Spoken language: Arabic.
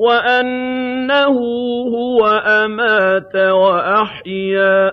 وَأَنَّهُ هُوَ أَمَاتَ وَأَحْيَا.